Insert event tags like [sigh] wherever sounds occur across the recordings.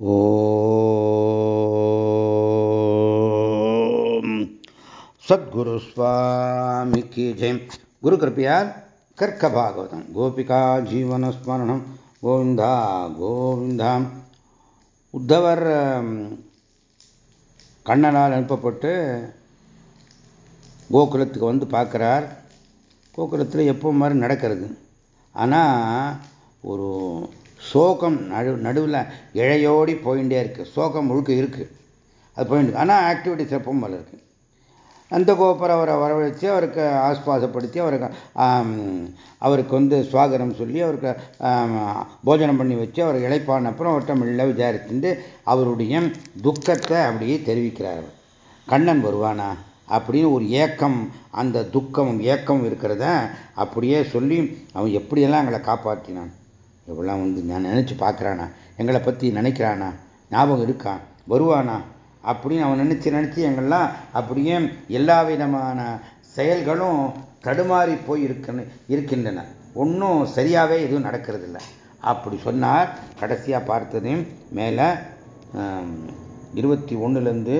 ஓம். சத்குரு சுவாமிக்கு ஜெயம். குரு கிருப்பியார் கர்க்க பாகவதம். கோபிகா ஜீவனஸ்மரணம் கோவிந்தா கோவிந்தா. உத்தவர் கண்ணனால் அனுப்பப்பட்டு கோகுலத்துக்கு வந்து பார்க்குறார். கோகுலத்தில் எப்போ மாதிரி நடக்கிறது. ஆனால் ஒரு சோகம் நடு நடுவில் இழையோடி போயிட்டே இருக்குது சோகம் முழுக்க இருக்குது அது போயிட்டு ஆனால் ஆக்டிவிட்டிஸ் எப்பவும் போல இருக்குது அந்த கோபுரம் அவரை வரவழைச்சு அவருக்கு ஆஸ்வாசப்படுத்தி அவருக்கு அவருக்கு வந்து சுவாகரம் சொல்லி அவருக்கு போஜனம் பண்ணி வச்சு அவர் இழைப்பான அப்புறம் அவர்கிட்ட மெல்ல விசாரிச்சுட்டு அவருடைய துக்கத்தை அப்படியே தெரிவிக்கிறார் கண்ணன் வருவானா அப்படின்னு ஒரு ஏக்கம் அந்த துக்கம் ஏக்கம் இருக்கிறத அப்படியே சொல்லி அவன் எப்படியெல்லாம் எங்களை காப்பாற்றினான் எவ்வளோ வந்து நான் நினச்சி பார்க்குறானா? எங்களை பற்றி நினைக்கிறானா? ஞாபகம் இருக்கான் வருவானா? அப்படின்னு அவன் நினச்சி நினச்சி எங்கள்லாம் அப்படியே எல்லா விதமான செயல்களும் தடுமாறி போய் இருக்க இருக்கின்றன. ஒன்றும் சரியாகவே எதுவும் நடக்கிறதில்ல. அப்படி சொன்னார். கடைசியாக பார்த்ததையும் மேலே இருபத்தி ஒன்றுலேருந்து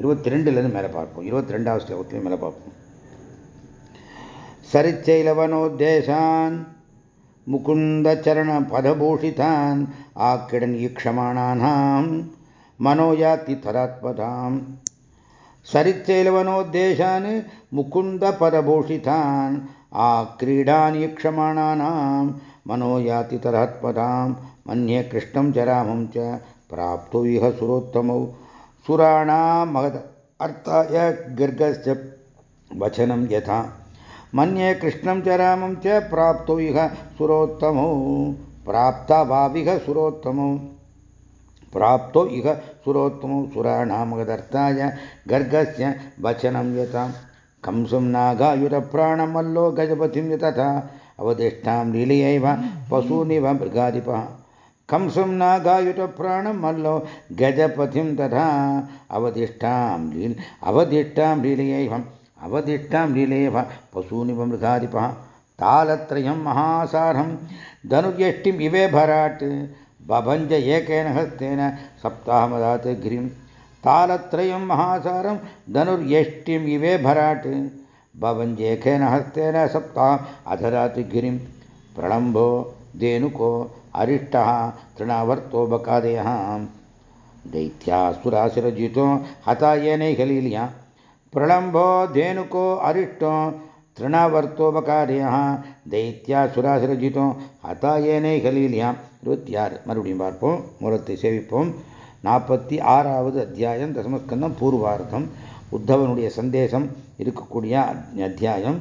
இருபத்தி ரெண்டுலேருந்து மேலே பார்ப்போம். இருபத்தி ரெண்டாவது ஸ்லோகத்துலேயும் மேலே பார்ப்போம். சரிச்சைலவனோத்தேசான் मुकुन्दचरणपदभूषितान् आक्रीडन् ईक्षमाणानां मनो याति तरात्मताम् सरिच्चैलवनोद्देशान् मुकुन्दपदभूषितान् आक्रीडान् ईक्षमाणानां मनो याति तरात्मतां मन्ये कृष्णं च रामं च प्राप्तो इह सुरोत्तमौ। सुराणामहद अर्थाय गर्गस्य वचनं यथा மன்யே கிருஷ்ணம் ச ராமம் ச பிராப்தோ இக சுரோத்தமோ பிராப்தவாவிக சுரோத்தமோ பிராப்தோ இக சுரோத்தமோ சுராணாமகதர்த்தாய கர்கஸ்ய வச்சனம் யதாம் கம்சம் நாகாயுரப்பிராணம் மல்லோ கஜபதிம் யததா அவதிஷ்டாம் லீலையைவ பசூனிவ மிருகாதிபா கம்சம் நாகாயுரப்பிராணம் மல்லோ கஜபதிம் ததா அவதிஷ்டாம் லீல் அவதிஷ்டாம் லீலையைவம் अवदिष्टां लीलेव पशूनिव मृगाधिपः तालत्रयं महासारं। धनुर्यष्टिम् इवे भराट्। बभञ्ज एकेन हस्तेन सप्ताहमदात् गिरिं तालत्रयं महासारं। धनुर्यष्टिम् इवे भराट्। बभञ्ज एकेन हस्तेन सप्ताह अधरात् गिरिं प्रलम्बो धेनुको अरिष्टः। तृणावर्तो बकादयः। दैत्यासुरासुरजितो हता येनैकलील्या प्रलम्बो धेनुको अरिष्टो திருணாவர்த்தோபகாரியः தைத்தியாசுராசுரஜிதோ ஹதாயேனை கலீலியாம் இருபத்தி ஆறு மறுபடியும் பார்ப்போம் மூலத்தை சேவிப்போம் நாற்பத்தி ஆறாவது அத்தியாயம் தசமஸ்கந்தம் பூர்வார்த்தம் உத்தவனுடைய சந்தேசம் இருக்கக்கூடிய அத்தியாயம்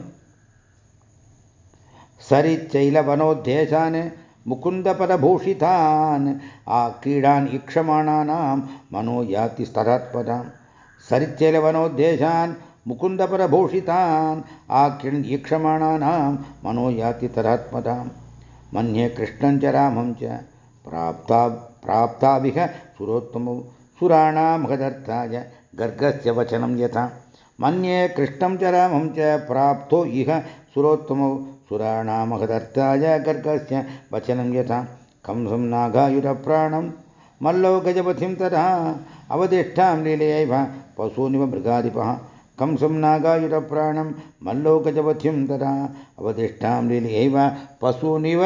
சரிச்சைலவனோத்தேசான் मुकुन्दपदभूषितान् आक्रीडान् ईक्षमाणानां मनो याति स्तरात्पदाम् सरिच्चैलवनोद्देशान् मुकुन्दपरभूषितान् आक्रीडन् ईक्षमाणानां मनो याति तरात्मतां मन्ये कृष्णं च रामं च प्राप्ता प्राप्ताभिह सुरोत्तमौ सुराणामहदर्थाय गर्गस्य वचनं यथा मन्ये कृष्णं च रामं च प्राप्तो इह सुरोत्तमौ सुराणामहदर्थाय गर्गस्य वचनं यथा कंसं नागायुरप्राणं मल्लो गजपतिं तथा अवदिष्टां लीलयैव पशूनिव मृगाधिपः कंसं नागायुरप्राणं मल्लो गजपतिं तथा अवदिष्टां लीलयैव पशूनिव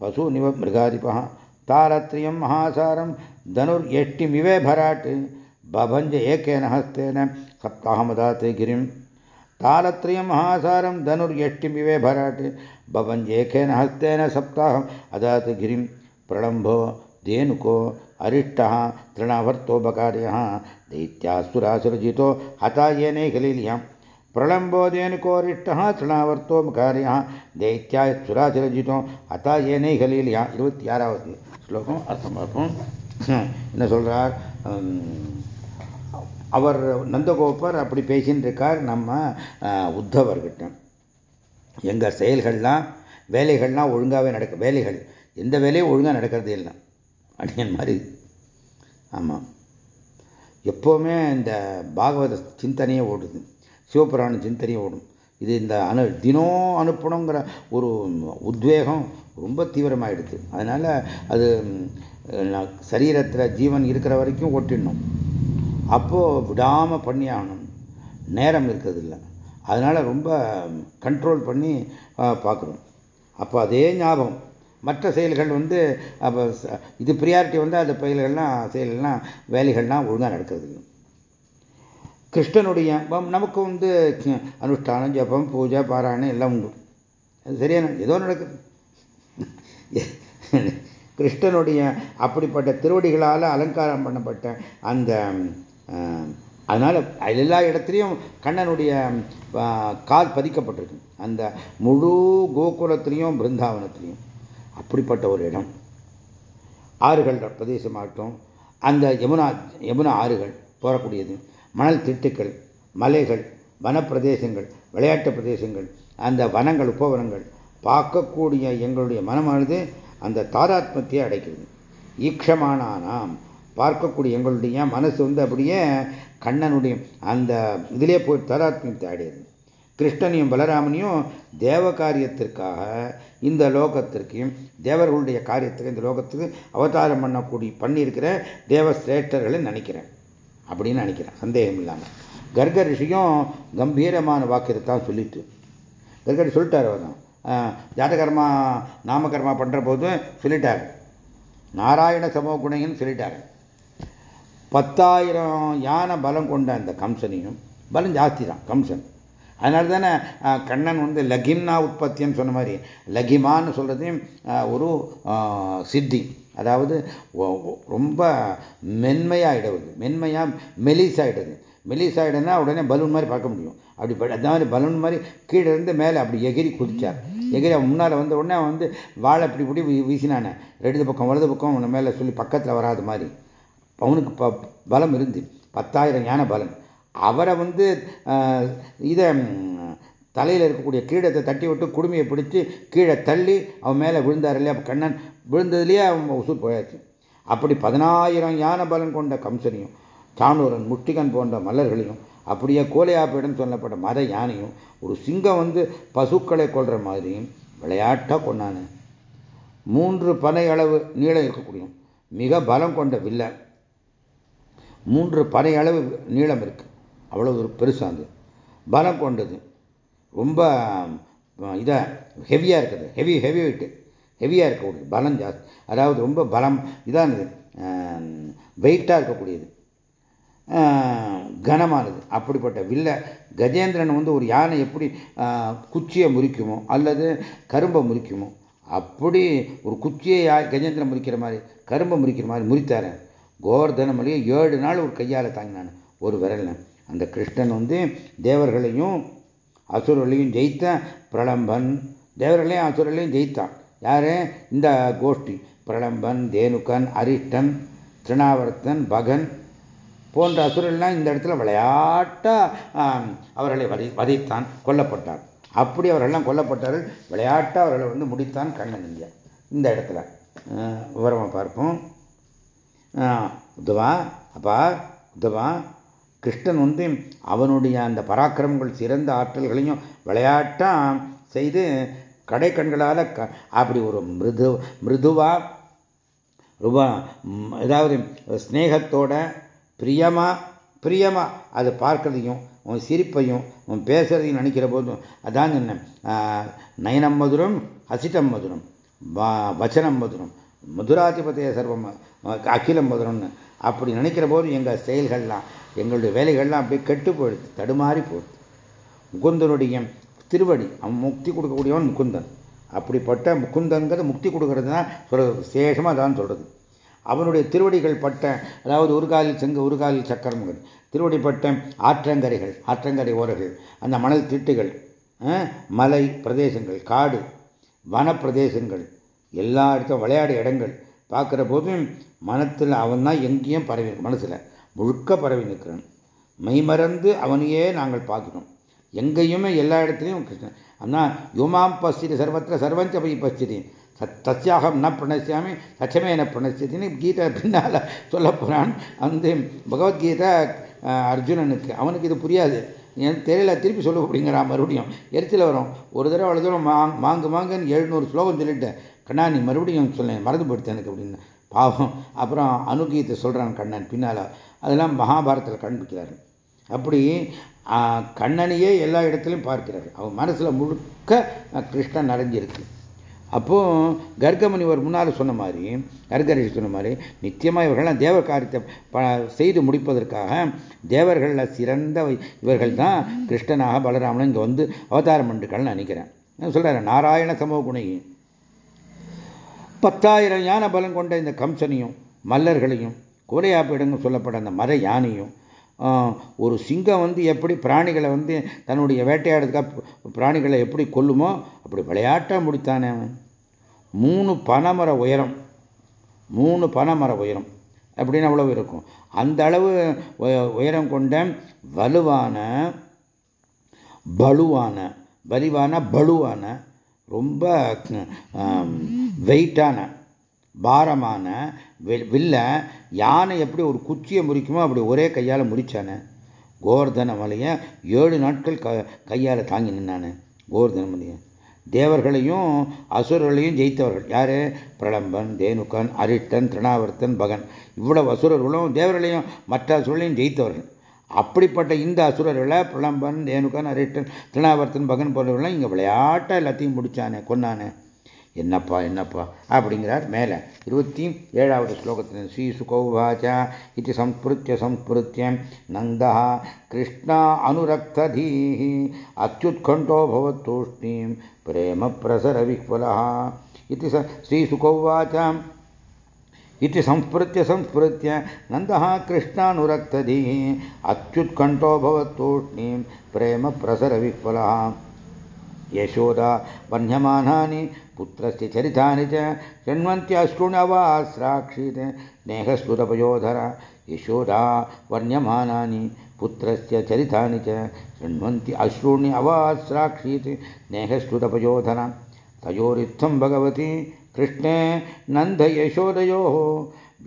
पशूनिव मृगाधिपः तारत्रियं महासारं धनुर्यष्टिमिवे भराट् बभञ्ज एकेन हस्तेन सप्ताहमदात् गिरिं तालत्रयं महासारं धनुर्यष्टिमिवे भराट् बभञ्ज एकेन हस्तेन सप्ताहम् अदात् गिरिं प्रलम्भो धेनुको अरिष्टः तृणावर्तोपकार्यः दैत्यासुरासुरजितो हता येनैकलीलियां प्रलम्बोदेनुकोरिष्टः तृणावर्तोपकार्यः दैत्यासुरासुरजितो हता येनैकलीलिया இருபத்தி ஆறாவது ஸ்லோகம் அர்த்தம் பார்ப்போம் என்ன சொல்றார் அவர் நந்தகோபர் அப்படி பேசின்னு இருக்கார் நம்ம உத்தவர்கிட்ட எங்கள் செயல்கள்லாம் வேலைகள்லாம் ஒழுங்காகவே நடக்க வேலைகள் எந்த வேலையும் ஒழுங்காக நடக்கிறதே இல்லை அப்படிங்கிற மாதிரி. ஆமாம் எப்போவுமே இந்த பாகவத சிந்தனையே ஓடுது. சிவபுராண சிந்தனையே ஓடும். இது இந்த அனு தினம் அனுப்பணுங்கிற ஒரு உத்வேகம் ரொம்ப தீவிரமாகிடுது அதனால் அது சரீரத்தில் ஜீவன் இருக்கிற வரைக்கும் ஓட்டிடணும். அப்போது விடாமல் பண்ணி ஆகணும். நேரம் இருக்கிறதில்ல. அதனால் ரொம்ப கண்ட்ரோல் பண்ணி பார்க்கணும். அப்போ அதே ஞாபகம். மற்ற செயல்கள் வந்து அப்போ இது ப்ரியாரிட்டி வந்து அந்த பயில்கள்லாம் செயல்கள்லாம் வேலைகள்லாம் ஒழுங்காக நடக்கிறது கிருஷ்ணனுடைய நமக்கு வந்து அனுஷ்டானம் ஜபம் பூஜை பாராயணம் எல்லாம் உண்டு. அது சரியான ஏதோ நடக்குது. [laughs] கிருஷ்ணனுடைய அப்படிப்பட்ட திருவடிகளால் அலங்காரம் பண்ணப்பட்ட அந்த அதனால் எல்லா இடத்துலையும் கண்ணனுடைய கால் பதிக்கப்பட்டிருக்கு. அந்த முழு கோகுலத்திலையும் பிருந்தாவனத்திலையும். அப்படிப்பட்ட ஒரு இடம். ஆறுகள் பிரதேசமாகட்டும் அந்த யமுனா யமுனா ஆறுகள் போகக்கூடியது மணல் திட்டுக்கள் மலைகள் வனப்பிரதேசங்கள் விளையாட்டு பிரதேசங்கள் அந்த வனங்கள் உபவனங்கள் பார்க்கக்கூடிய எங்களுடைய மனமானது அந்த தாராத்மத்தையே அடைக்கிறது. ஈக்ஷமானானாம். பார்க்கக்கூடிய எங்களுடைய மனசு வந்து அப்படியே கண்ணனுடைய அந்த இதிலே போய் தாராத்மியத்தை அடையிறது கிருஷ்ணனையும் பலராமனையும் தேவ காரியத்திற்காக இந்த லோகத்திற்கும் தேவர்களுடைய காரியத்துக்கு இந்த லோகத்துக்கு அவதாரம் பண்ணக்கூடிய பண்ணியிருக்கிற தேவ சிரேஷ்டர்களை நினைக்கிறேன். அப்படின்னு நினைக்கிறேன். சந்தேகம் இல்லாமல் கர்க ரிஷியும் கம்பீரமான வாக்கியத்தை தான் சொல்லிட்டு. கர்கரி சொல்லிட்டார் அவர் தான். ஜாதகர்மா நாமகர்மா பண்ணுற போது சொல்லிட்டார். நாராயண சமோ குணைன்னு சொல்லிட்டார். பத்தாயிரம் யானை பலம் கொண்ட அந்த கம்சனையும் பலம் ஜாஸ்தி தான் கம்சன். அதனால தானே கண்ணன் வந்து லகிம்னா உற்பத்தின்னு சொன்ன மாதிரி லகிமான்னு சொல்கிறதையும் ஒரு சித்தி அதாவது ரொம்ப மென்மையாகிடுவது மென்மையாக மெலிசாகிடுது மெலிசாகிடுனா உடனே பலூன் மாதிரி பார்க்க முடியும். அப்படி அந்த மாதிரி பலூன் மாதிரி கீழே இருந்து மேலே அப்படி எகிரி குதிச்சார். எகிரி முன்னால் வந்த உடனே வந்து வாழை இப்படி இப்படி வீசினானே. ரெண்டு பக்கம் வலது பக்கம் மேலே சொல்லி பக்கத்தில் வராத மாதிரி. அவனுக்கு ப பலம் இருந்து பத்தாயிரம் ஞான பலன் அவரை வந்து இதை தலையில் இருக்கக்கூடிய கீழத்தை தட்டி விட்டு குடுமையை பிடிச்சி கீழே தள்ளி அவன் மேலே விழுந்தார் இல்லையா? கண்ணன் விழுந்ததுலேயே அவன் உசூர் போயாச்சு. அப்படி பதினாயிரம் யான பலன் கொண்ட கம்சனையும் சாணூரன் முட்டிகன் போன்ற மலர்களையும் அப்படியே கோலையாப்பிடம் சொல்லப்பட்ட மத யானையும் ஒரு சிங்கம் வந்து பசுக்களை கொள்ற மாதிரியும் விளையாட்டாக கொண்டானு. மூன்று பனை அளவு நீளம் இருக்கக்கூடிய மிக பலம் கொண்ட வில்ல மூன்று பனை அளவு நீளம் இருக்கு. அவ்வளோ ஒரு அது. பலம் கொண்டது. ரொம்ப இதாக ஹெவியாக இருக்குது. ஹெவி ஹெவி வெயிட்டு ஹெவியாக இருக்கக்கூடியது. பலம் ஜாஸ்தி. அதாவது ரொம்ப பலம் இதானது வெயிட்டாக இருக்கக்கூடியது. கனமானது. அப்படிப்பட்ட வில்ல. கஜேந்திரன் வந்து ஒரு யானை எப்படி குச்சியை முறிக்குமோ அல்லது கரும்பை முறிக்குமோ அப்படி ஒரு குச்சியை கஜேந்திரன் முறிக்கிற மாதிரி கரும்பை முறிக்கிற மாதிரி முறித்தாரன் கோவர்தனமலையை ஏழு நாள் ஒரு கையால் தாங்கினான். ஒரு விரல்ல. அந்த கிருஷ்ணன் வந்து தேவர்களையும் அசுரர்களையும் ஜெயித்த பிரளம்பன். தேவர்களையும் அசுரர்களையும் ஜெயித்தான். யாரு? இந்த கோஷ்டி. பிரளம்பன் தேனுக்கன் அரிஷ்டன் திருணாவர்த்தன் பகன் போன்ற அசுரர்கள்லாம் இந்த இடத்துல விளையாட்டா அவர்களை வதை வதைத்தான் கொல்லப்பட்டார். அப்படி அவர்கள்லாம் கொல்லப்பட்டார்கள். விளையாட்டா அவர்களை வந்து முடித்தான் கண்ணன் இங்க இந்த இடத்துல. விவரமாக பார்ப்போம். உதவா அப்பா உத்தவா? கிருஷ்ணன் வந்து அவனுடைய அந்த பராக்கிரமங்கள் சிறந்த ஆற்றல்களையும் விளையாட்டாக செய்து கடை கண்களால் அப்படி ஒரு மிருது மிருதுவா ரொம்ப ஏதாவது ஸ்னேகத்தோட பிரியமா பிரியமா அதை பார்க்கறதையும் உன் சிரிப்பையும் உன் பேசுறதையும் நினைக்கிற போதும் அதான் என்ன நயனம் மதுரம் ஹசிட்டம் மதுரம் வச்சனம் மதுரம் மதுராதிபதிய சர்வம் அகிலம் மதுரம்னு. அப்படி நினைக்கிற போது எங்கள் செயல்கள்லாம் எங்களுடைய வேலைகள்லாம் அப்படியே கெட்டு போயிடுது தடுமாறி போயிடுது. முகுந்தனுடைய திருவடி அவன் முக்தி கொடுக்கக்கூடியவன் முகுந்தன். அப்படிப்பட்ட முகுந்தங்கிறத முக்தி கொடுக்கறது தான் சொல்றது விசேஷமாக தான் சொல்றது. அவனுடைய திருவடிகள் பட்ட அதாவது ஒரு காலில் செங்க ஒரு காலில் திருவடி திருவடிப்பட்ட ஆற்றங்கரைகள் ஆற்றங்கரை ஓரர்கள் அந்த மணல் திட்டுகள் மலை பிரதேசங்கள் காடு வனப்பிரதேசங்கள் எல்லா இடத்தும் விளையாடு இடங்கள் பார்க்குற போது மனத்தில் அவன் தான் எங்கேயும் பரவி மனசில் முழுக்க பரவி நிற்கிறான். மெய்மறந்து அவனையே நாங்கள் பார்க்கணும் எங்கேயுமே எல்லா இடத்துலையும் கிருஷ்ணன். ஆனால் யோமாம் பசிதி சர்வத்திர சர்வஞ்ச பை பசிதி தஸ்யாகம் ந பிரணசியாமி சச்சமே ந பிரணசியத்தின்னு கீதை பின்னால் சொல்ல போகிறான் அந்த பகவத்கீதை அர்ஜுனனுக்கு. அவனுக்கு இது புரியாது. எனக்கு தெரியல திருப்பி சொல்ல அப்படிங்கிறான் மறுபடியும். எரிச்சல் வரும். ஒரு தடவை அவ்வளோ தூரம் மாங் மாங்கு மாங்குன்னு எழுநூறு ஸ்லோகம் சொல்லிட்டேன். கண்ணா நீ மறுபடியும் சொல்லேன் மறந்து போயிடுத்து எனக்கு அப்படின்னு. பாவம். அப்புறம் அனுகீத்தை சொல்கிறான் கண்ணன் பின்னால். அதெல்லாம் மகாபாரதத்தில் காண்பிக்கிறாரு அப்படி கண்ணனையே எல்லா இடத்துலையும் பார்க்கிறார். அவன் மனசில் முழுக்க கிருஷ்ணன் நிறைஞ்சிருக்கு அப்போ ஒரு முன்னால் சொன்ன மாதிரி கர்கரிஷி சொன்ன மாதிரி நிச்சயமாக இவர்கள்லாம் தேவ காரியத்தை செய்து முடிப்பதற்காக தேவர்களில் சிறந்த இவர்கள் தான் கிருஷ்ணனாக பலராமன் இங்கே வந்து அவதாரம் பண்ணிருக்கள்னு நினைக்கிறேன். சொல்கிறார் நாராயண சமோகுணி பத்தாயிரம் யானை பலம் கொண்ட இந்த கம்சனையும் மல்லர்களையும் கோலையாப்பிடங்க சொல்லப்பட அந்த மர யானையும் ஒரு சிங்கம் வந்து எப்படி பிராணிகளை வந்து தன்னுடைய வேட்டையாடுறதுக்காக பிராணிகளை எப்படி கொல்லுமோ அப்படி விளையாட்டாக முடித்தானே மூணு பனைமர உயரம். மூணு பனைமர உயரம். அப்படின்னு அவ்வளவு இருக்கும். அந்த அளவு உயரம் கொண்ட வலுவான பலுவான வலிவான பலுவான ரொம்ப வெயிட்டான பாரமான வில்ல யானை எப்படி ஒரு குச்சியை முறிக்குமோ அப்படி ஒரே கையால் முறிச்சானே? கோவர்தன மலையை ஏழு நாட்கள் க கையால் தாங்கி நின்னானே கோவர்தன மலையை. தேவர்களையும் அசுரர்களையும் ஜெயித்தவர்கள் யாரு? பிரளம்பன் தேனுக்கன் அரிட்டன் திருணாவர்த்தன் பகன். இவ்வளவு அசுரர்களும் தேவர்களையும் மற்ற அசுரர்களையும் ஜெயித்தவர்கள். அப்படிப்பட்ட இந்த அசுரர்களை புலம்பன் தேனுக்கன் அரிஷ்டன் திருணாவர்த்தன் பகன் போன்றவர்கள்லாம் இங்கே விளையாட்டை எல்லாத்தையும் முடிச்சானே கொன்னானே. என்னப்பா என்னப்பா? அப்படிங்கிறார் மேலே. இருபத்தி ஏழாவது ஸ்லோகத்தில் ஸ்ரீ சுகௌவாச்சா இது சம்ஸ்பிருத்திய சம்ஸ்பிருத்தியம் நந்தா கிருஷ்ணா அனுரக்ததீஹி அத்யுத்கண்டோ பவத்தூஷ்ணீம் பிரேம பிரசர விஹ்வலா இது ஸ்ரீ சுகௌவாச்சாம் इति संस्मृत्य संस्मृत्य नन्दः कृष्णानुरक्तधीः। प्रेम प्रसरविह्वलः यशोदा वह्यमानानि पुत्रस्य चरितानि च शृण्वन्त्यश्रुणवास्राक्षीत् स्नेहस्फुरपयोधर यशोदा वर्ण्यमानानि पुत्रस्य चरितानि च शृण्वन्ति अश्रूणि अवास्राक्षीत् स्नेहस्फुरपयोधर तयोरित्थं भगवती कृष्णे नन्दयशोदयोः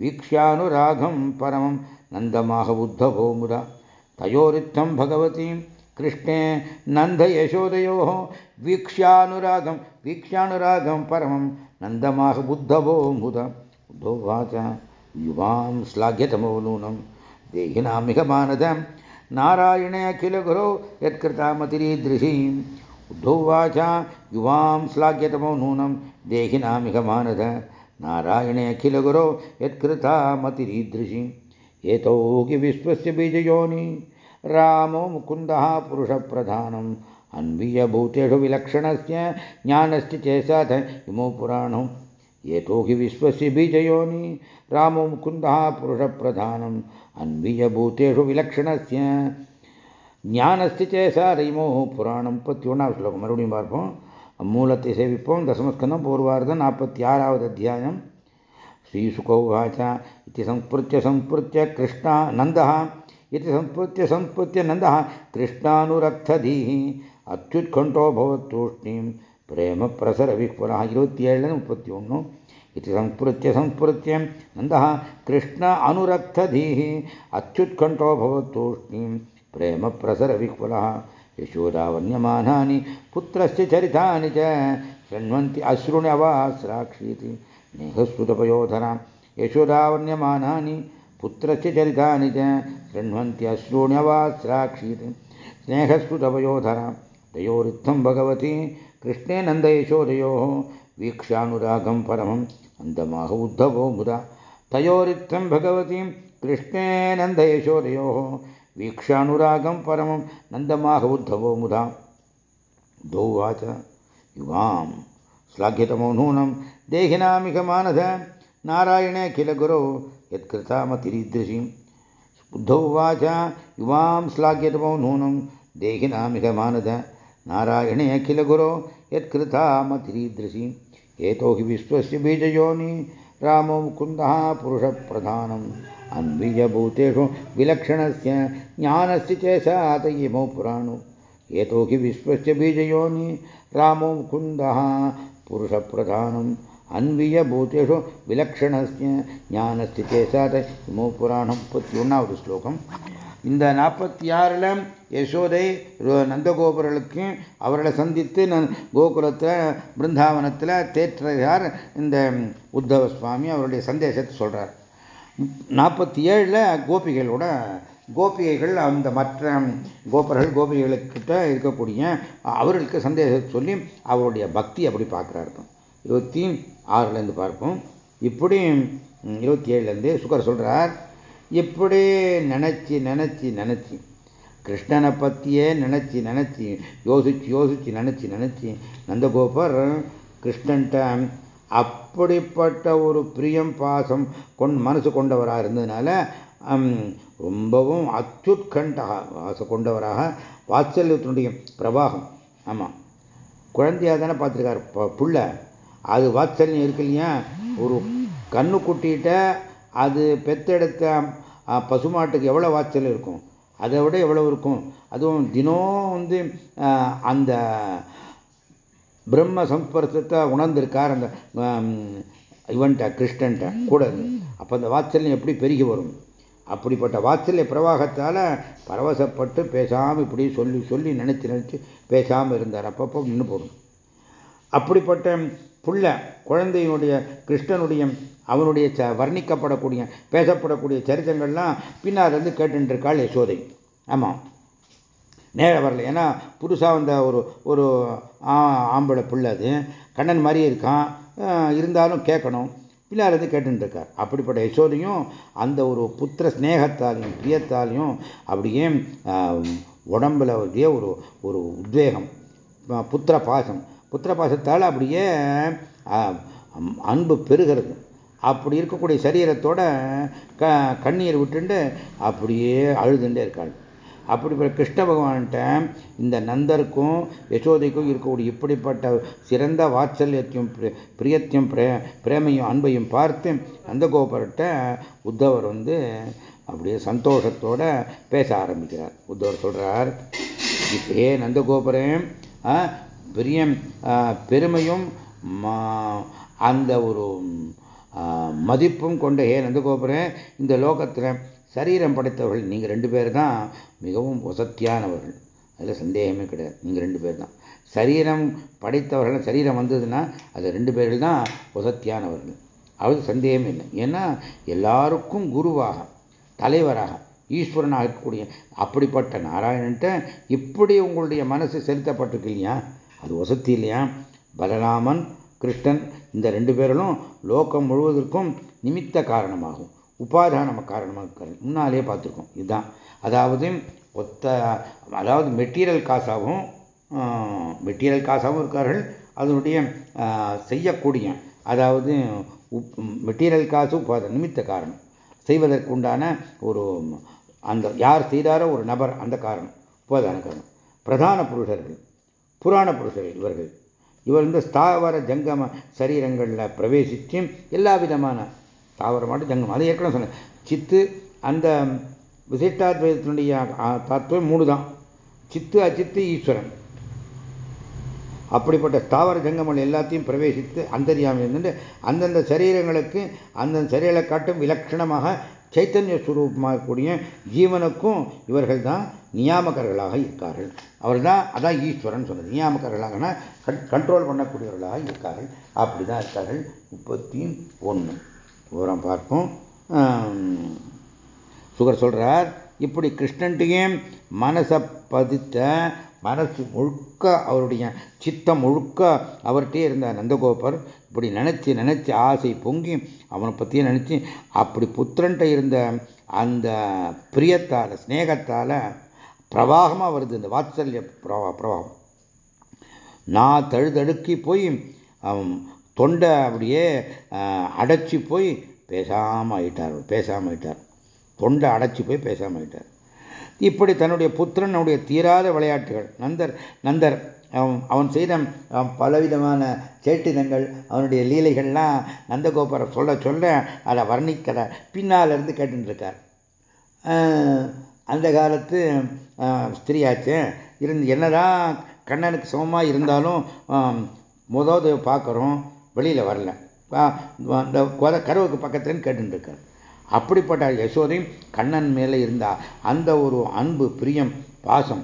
वीक्ष्यानुरागं परमं नन्दमाहबुद्धभो मुदा तयोरित्थं भगवतीं कृष्णे नन्दयशोदयोः वीक्ष्यानुरागं वीक्ष्यानुरागं परमं नन्दमाह बुद्धवो मुद बुद्धोवाच युवां श्लाघ्यतमो नूनं देहिनामिह मानदं नारायणे अखिलगुरो यत्कृतामतिरीदृशीम् उद्धोवाच युवां श्लाघ्यतमो नूनं देहिनामिह मानद नारायणे अखिलगुरो यत्कृतामतिरीदृशीम् एतौ हि विश्वस्य बीजयोनि रामो मुकुन्दः पुरुषप्रधानम् अन्वीयभूतेषु विलक्षणस्य ज्ञानस्य चेसाथ इमो पुराणौ एतो हि विश्वस्य बीजयोनि रामो मुकुन्दः पुरुषप्रधानम् अन्वीयभूतेषु विलक्षणस्य ஞானஸ்தி சேசார் இமோ புராணம் முப்பத்தி ஒன்றாவது ஸ்லோகம் மறுபடியும் பார்ப்போம் மூலத்தை சேவிப்போம் தசமஸ்கந்தம் பூர்வார்த்தம் நாற்பத்தி ஆறாவது அத்தியாயம் ஸ்ரீசுகௌவாச்ச இது சம்பிருத்திய சம்பிருத்திய கிருஷ்ணா நந்தா இது சம்பிருத்திய சம்பிருத்திய நந்தா கிருஷ்ணானுரக்ததீ அத்யுத்கண்டோ பவத்தூஷ்ணீம் பிரேம பிரசர விபுரா இருபத்தி ஏழு முப்பத்தி ஒன்று இது சம்பிருத்திய சம்பிருத்தியம் நந்த கிருஷ்ண அனுரக்ததீ அத்யுத்கண்டோ பவத்தூஷ்ணீம் பிரேம பிரசர விபுரா यशोदावर्ण्यमानानि पुत्रस्य चरितानि च शृण्वन्ति अश्रुण्य वा स्राक्षीति यशोदावर्ण्यमानानि पुत्रस्य चरितानि च शृण्वन्ति अश्रूण्य वा स्राक्षीति तयोरित्थं भगवती कृष्णे नन्दयशोदयोः वीक्षानुरागं परमम् अन्तमाह उद्धवो मुदा। तयोरित्थं भगवतीं कृष्णे कृष्णेनन्दयशोदयोः वीक्षानुरागं परमं नन्दमाह उद्धवो मुदा उद्धोवाच युवां श्लाघ्यतमो नूनं देहिनामिह मानद नारायणे किल गुरो यत्कृतामतिरीदृशीम् उद्धोवाच युवां श्लाघ्यतमो नूनं देहिनामिह मानद नारायणे अखिल गुरो यत्कृतामतिरीदृशीम् एतो हि विश्वस्य बीजयोनि रामो मुकुन्दः पुरुषप्रधानम् अन्वीयभूतेषु विलक्षणस्य ज्ञानस्य च सात इमौ पुराणो यतो हि विश्वस्य बीजयोनि रामो मुकुन्दः पुरुषप्रधानम् अन्वीयभूतेषु विलक्षणस्य ज्ञानस्य चेसात् इमौ पुराणं पत् श्लोकम् இந்த நாற்பத்தி ஆறில் யசோதை நந்தகோபுரர்களுக்கு அவர்களை சந்தித்து கோகுலத்தில் பிருந்தாவனத்தில் தேற்றுகிறார் இந்த உத்தவ சுவாமி அவருடைய சந்தேசத்தை சொல்கிறார் நாற்பத்தி ஏழில் கோபிகளோட கோபிகைகள் அந்த மற்ற கோபர்கள் கோபிகளுக்கிட்ட இருக்கக்கூடிய அவர்களுக்கு சந்தேகத்தை சொல்லி அவருடைய பக்தி அப்படி பார்க்குறாரு. இருபத்தி ஆறுலேருந்து பார்ப்போம். இப்படி இருபத்தி ஏழுலேருந்து சுகர் சொல்கிறார் இப்படி நினச்சி நினச்சி நினச்சி. கிருஷ்ணனை பற்றியே நினச்சி நினச்சி யோசிச்சு யோசிச்சு நினச்சி நினச்சி. நந்தகோபர் கிருஷ்ணன்ட்ட அப்படிப்பட்ட ஒரு பிரியம் பாசம் கொண் மனசு கொண்டவராக இருந்ததுனால ரொம்பவும் அச்சுட்கண்டாக ஆசை கொண்டவராக வாத்சல்யத்தினுடைய பிரவாகம் ஆமாம் குழந்தையாக தானே பார்த்துருக்காரு புள்ள. அது வாத்சல்யம் இருக்கு இல்லையா? ஒரு கண்ணு குட்டிகிட்ட அது பெத்தெடுத்த பசுமாட்டுக்கு எவ்வளோ வாய்ச்சல் இருக்கும்? அதை விட எவ்வளோ இருக்கும்? அதுவும் தினம் வந்து அந்த பிரம்ம சம்ஸ்பர்சத்தை உணர்ந்திருக்கார் அந்த இவன்ட்ட கிருஷ்ணன்ட்ட கூட அப்போ அந்த வாத்சல்யம் எப்படி பெருகி வரும்? அப்படிப்பட்ட வாத்சல்ய பிரவாகத்தால் பரவசப்பட்டு பேசாமல் இப்படி சொல்லி சொல்லி நினச்சி நினச்சி பேசாமல் இருந்தார். அப்பப்போ நின்று போகணும். அப்படிப்பட்ட புள்ள குழந்தையினுடைய கிருஷ்ணனுடைய அவனுடைய ச வர்ணிக்கப்படக்கூடிய பேசப்படக்கூடிய சரித்திரங்கள்லாம் பின்னால் இருந்து கேட்டுருக்காள் யசோதை. ஆமாம் நேர வரல. ஏன்னா புதுசாக வந்த ஒரு ஒரு ஆம்பளை பிள்ளை அது. கண்ணன் மாதிரி இருக்கான். இருந்தாலும் கேட்கணும். பின்னால் இருந்து கேட்டுருக்கார் அப்படிப்பட்ட யசோதையும் அந்த ஒரு புத்திர ஸ்னேகத்தாலையும் பிரியத்தாலையும் அப்படியே உடம்புல ஒரு ஒரு உத்வேகம் புத்திர பாசம். புத்திர பாசத்தால் அப்படியே அன்பு பெருகிறது. அப்படி இருக்கக்கூடிய சரீரத்தோட க கண்ணீர் விட்டுண்டு அப்படியே அழுதுண்டே இருக்காள். அப்படிப்பட்ட கிருஷ்ண பகவான்கிட்ட இந்த நந்தருக்கும் யசோதைக்கும் இருக்கக்கூடிய இப்படிப்பட்ட சிறந்த வாத்சல்யத்தையும் பிரியத்தையும் பிரேமையும் அன்பையும் பார்த்து நந்தகோபர்கிட்ட உத்தவர் வந்து அப்படியே சந்தோஷத்தோட பேச ஆரம்பிக்கிறார். உத்தவர் சொல்றார் இப்பே நந்தகோபுரம் பெரிய பெருமையும் அந்த ஒரு மதிப்பும் கொண்ட ஹே நந்தகோபுரன் இந்த லோகத்தில் சரீரம் படைத்தவர்கள் நீங்கள் ரெண்டு பேர் தான் மிகவும் வசத்தியானவர்கள். அதில் சந்தேகமே கிடையாது. நீங்கள் ரெண்டு பேர் தான் சரீரம் படைத்தவர்கள் சரீரம் வந்ததுன்னா அது ரெண்டு பேர்கள் தான் வசத்தியானவர்கள். அது சந்தேகமே இல்லை. ஏன்னா எல்லாருக்கும் குருவாக தலைவராக ஈஸ்வரனாக இருக்கக்கூடிய அப்படிப்பட்ட நாராயணன்ட்ட இப்படி உங்களுடைய மனசு செலுத்தப்பட்டிருக்கு இல்லையா? அது வசதி இல்லையா? பலராமன் கிருஷ்ணன் இந்த ரெண்டு பேரிலும் லோகம் முழுவதற்கும் நிமித்த காரணமாகும். உபாதான காரணமாக முன்னாலேயே பார்த்துருக்கோம். இதுதான். அதாவது ஒத்த அதாவது மெட்டீரியல் காசாகவும் மெட்டீரியல் காசாகவும் இருக்கார்கள். அதனுடைய செய்யக்கூடிய அதாவது மெட்டீரியல் காசு நிமித்த காரணம். செய்வதற்குண்டான ஒரு அந்த யார் செய்தாரோ ஒரு நபர் அந்த காரணம் உபாதான காரணம். பிரதான புருஷர்கள். புராண புருஷர் இவர்கள். இவர் இந்த ஸ்தாவர ஜங்கம சரீரங்களில் பிரவேசித்து எல்லா விதமான தாவரமான ஜங்கம். அதை ஏற்கனவே சொன்னேன். சித்து அந்த விசிஷ்டாத்வயத்தினுடைய தத்துவம் மூணு தான் சித்து அச்சித்து ஈஸ்வரன். அப்படிப்பட்ட ஸ்தாவர ஜங்கமல் எல்லாத்தையும் பிரவேசித்து அந்தரியாமல் இருந்து அந்தந்த சரீரங்களுக்கு அந்தந்த சரீரங்களை காட்டும் விலட்சணமாக சைத்தன்ய சுரூபமாகக்கூடிய ஜீவனுக்கும் இவர்கள் தான் நியாமகர்களாக இருக்கார்கள். அவர் தான் அதான் ஈஸ்வரன் சொன்னது. நியாமகர்களாகனா கண்ட்ரோல் பண்ணக்கூடியவர்களாக இருக்கார்கள். அப்படி தான் இருக்கார்கள். முப்பத்தி ஒன்று விவரம் பார்ப்போம். சுகர் சொல்றார் இப்படி கிருஷ்ணன்ட்டையும் மனசை பதித்த மனசு முழுக்க அவருடைய சித்தம் முழுக்க அவர்கிட்டே இருந்த நந்தகோபர் இப்படி நினச்சி நினச்சி ஆசை பொங்கி அவனை பற்றியே நினச்சி அப்படி புத்திரன்ட்ட இருந்த அந்த பிரியத்தால் ஸ்னேகத்தால் பிரவாகமாக வருது இந்த வாத்சல்ய பிரவா பிரவாகம். நான் தழுதழுக்கி போய் தொண்டை அப்படியே அடைச்சி போய் பேசாமல் ஆயிட்டார் பேசாமல் ஆயிட்டார். தொண்டை அடைச்சி போய் பேசாமல் ஆயிட்டார். இப்படி தன்னுடைய புத்திரனுடைய தீராத விளையாட்டுகள் நந்தர் நந்தர் அவன் செய்த பலவிதமான சேட்டிதங்கள் அவனுடைய லீலைகள்லாம் நந்தகோபுரம் சொல்ல சொல்ல அதை வர்ணிக்கிற பின்னாலிருந்து கேட்டுருக்கார் அந்த காலத்து ஸ்திரியாச்சு இருந்து என்னதான் கண்ணனுக்கு சமமாக இருந்தாலும் முதல் பார்க்குறோம் வெளியில் வரல. இந்த கருவுக்கு பக்கத்துலன்னு கேட்டுருக்கார் அப்படிப்பட்ட யசோதையும் கண்ணன் மேலே இருந்தா அந்த ஒரு அன்பு பிரியம் பாசம்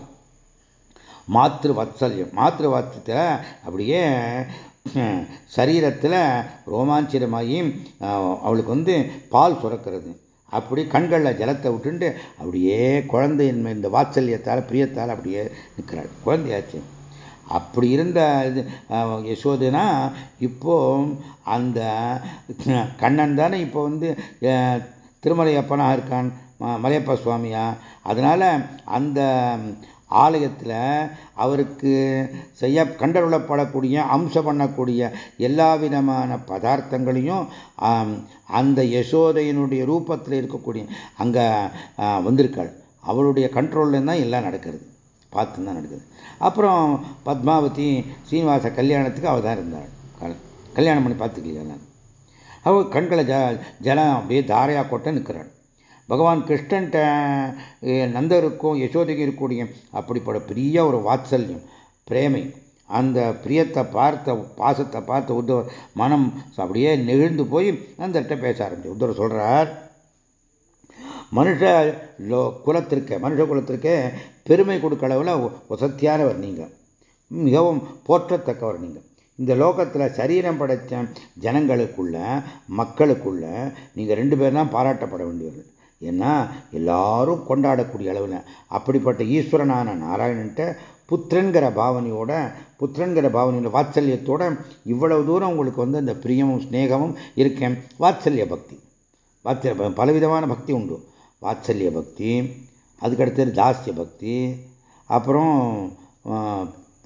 மாத்திரு வாத்சல்யம் மாத்திரு வாத்தியத்தில் அப்படியே சரீரத்தில் ரோமாஞ்சிரமாகி அவளுக்கு வந்து பால் சுரக்கிறது. அப்படி கண்களில் ஜலத்தை விட்டுண்டு அப்படியே குழந்தையின் இந்த வாத்சல்யத்தால் பிரியத்தால் அப்படியே நிற்கிறாள் குழந்தையாச்சு. அப்படி இருந்த இது யசோதுனா இப்போ அந்த கண்ணன் தானே இப்போ வந்து திருமலையப்பனாக இருக்கான் மலையப்ப சுவாமியா. அதனால அந்த ஆலயத்தில் அவருக்கு செய்ய கண்டருளப்படக்கூடிய அம்சம் பண்ணக்கூடிய எல்லா விதமான பதார்த்தங்களையும் அந்த யசோதையினுடைய ரூபத்தில் இருக்கக்கூடிய அங்கே வந்திருக்காள். அவளுடைய கண்ட்ரோலில் தான் எல்லாம் நடக்கிறது. பார்த்து தான் நடக்குது. அப்புறம் பத்மாவதி சீனிவாச கல்யாணத்துக்கு அவள் தான் இருந்தாள். கல்யாணம் பண்ணி பார்த்துக்கலையா அவள் கண்களை ஜ ஜலம் அப்படியே தாரையாக கொட்ட நிற்கிறாள். பகவான் கிருஷ்ணன்ட்ட நந்தருக்கும் யசோதைக்கும் இருக்கக்கூடிய அப்படிப்பட்ட பெரிய ஒரு வாத்சல்யம் பிரேமை. அந்த பிரியத்தை பார்த்த பாசத்தை பார்த்த உத்தவர் மனம் அப்படியே நெகிழ்ந்து போய் நந்தர்கிட்ட பேச ஆரம்பிச்சு. உத்தவர் சொல்கிறார் மனுஷ குலத்திற்கு மனுஷ குலத்திற்கு பெருமை கொடுக்க அளவில் வசத்தியானவர் நீங்கள் மிகவும் போற்றத்தக்கவர் நீங்கள் இந்த லோகத்தில் சரீரம் படைத்த ஜனங்களுக்குள்ள மக்களுக்குள்ள நீங்கள் ரெண்டு பேர் தான் பாராட்டப்பட வேண்டியவர்கள். ஏன்னா எல்லாரும் கொண்டாடக்கூடிய அளவில். அப்படிப்பட்ட ஈஸ்வரனான நாராயணன்ட்ட புத்திரன்கிற பாவனையோட புத்திரன்கிற பாவனையோட வாத்சல்யத்தோட இவ்வளவு தூரம் உங்களுக்கு வந்து அந்த பிரியமும் ஸ்நேகமும் இருக்கேன். வாத்சல்ய பக்தி. வாத்சல்ய பலவிதமான பக்தி உண்டு. வாத்சல்ய பக்தி அதுக்கடுத்தது தாஸ்ய பக்தி அப்புறம்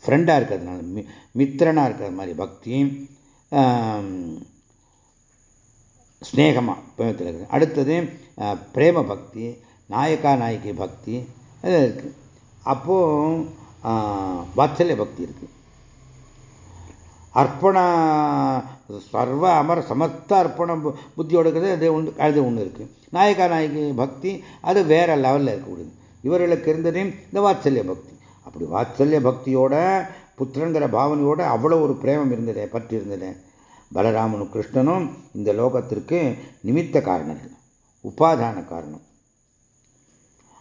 ஃப்ரெண்டாக இருக்கிறதுனால மித்திரனாக இருக்கிற மாதிரி பக்தி ஸ்னேகமாக பிரேமத்தில் இருக்குது. அடுத்தது பிரேம பக்தி நாயக்கா நாயகி பக்தி அது இருக்குது அப்போது வாத்சல்ய பக்தி இருக்குது அர்ப்பண சர்வ அமர சமஸ்த அர்ப்பணம் புத்தியோடு இருக்கிறது அது ஒன்று அது ஒன்று இருக்குது நாயக்கா நாயகி பக்தி அது வேற லெவலில் இருக்கக்கூடியது இவர்களுக்கு இருந்தது இந்த வாத்சல்ய பக்தி. அப்படி வாத்சல்ய பக்தியோட புத்திரங்கிற பாவனையோட அவ்வளோ ஒரு பிரேமம் இருந்ததே பற்றி இருந்ததே பலராமனும் கிருஷ்ணனும் இந்த லோகத்திற்கு நிமித்த காரணர்கள் உபாதான காரணம்.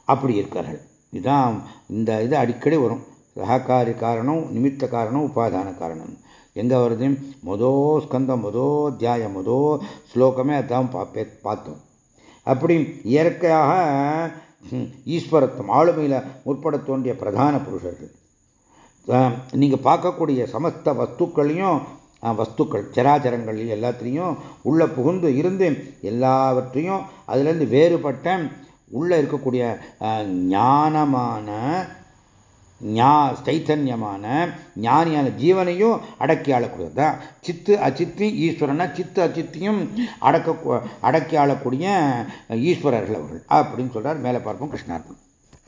அப்படி இருக்கார்கள் இதுதான் இந்த இது அடிக்கடி வரும். சககாரி காரணம் நிமித்த காரணம் உபாதான காரணம். எங்கே வருது? மொதோ ஸ்கந்தம் மொதோ அத்தியாயம் மொதோ ஸ்லோகமே அதான் பார்த்தோம். அப்படி இயற்கையாக ஈஸ்வரத்துவம் ஆளுமையில் முற்பட தோன்றிய பிரதான புருஷர்கள். நீங்கள் பார்க்கக்கூடிய சமஸ்த வஸ்துக்களையும் வஸ்துக்கள் சராச்சரங்கள் எல்லாத்திலையும் உள்ளே புகுந்து இருந்து எல்லாவற்றையும் அதுலேருந்து வேறுபட்ட உள்ள இருக்கக்கூடிய ஞானமான ஞா சைத்தன்யமான ஞானியான ஜீவனையும் அடக்கி ஆளக்கூடியது தான் சித்து அச்சித்தி ஈஸ்வரனா சித்து அச்சித்தியும் அடக்க அடக்கி ஆளக்கூடிய ஈஸ்வரர்கள் அவர்கள். அப்படின்னு சொல்றார் மேலே பார்ப்போம் கிருஷ்ணார்ப்பம்